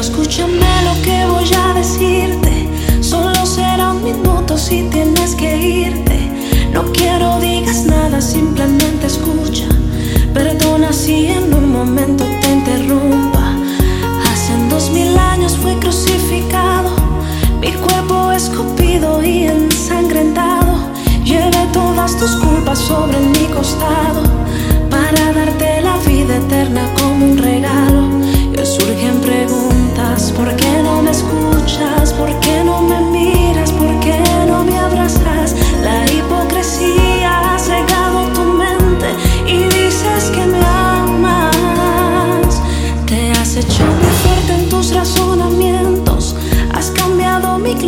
Escúchame lo que voy a decirte. Solo será un minuto si tienes que irte. No quiero digas nada, simplemente escucha. Perdona si en un momento te interrumpa. Hace dos mil años fui crucificado. Mi cuerpo escupido y ensangrentado. Llevé todas tus culpas sobre mi costado. Para darte la vida eterna como un regalo. Y surgen preguntas: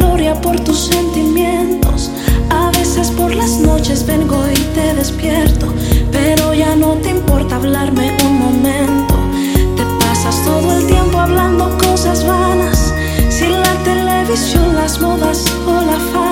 gloria por tus sentimientos. A veces por las noches vengo y te despierto, pero ya no te importa hablarme un momento. Te pasas todo el tiempo hablando cosas vanas, sin la televisión, las modas o la fama.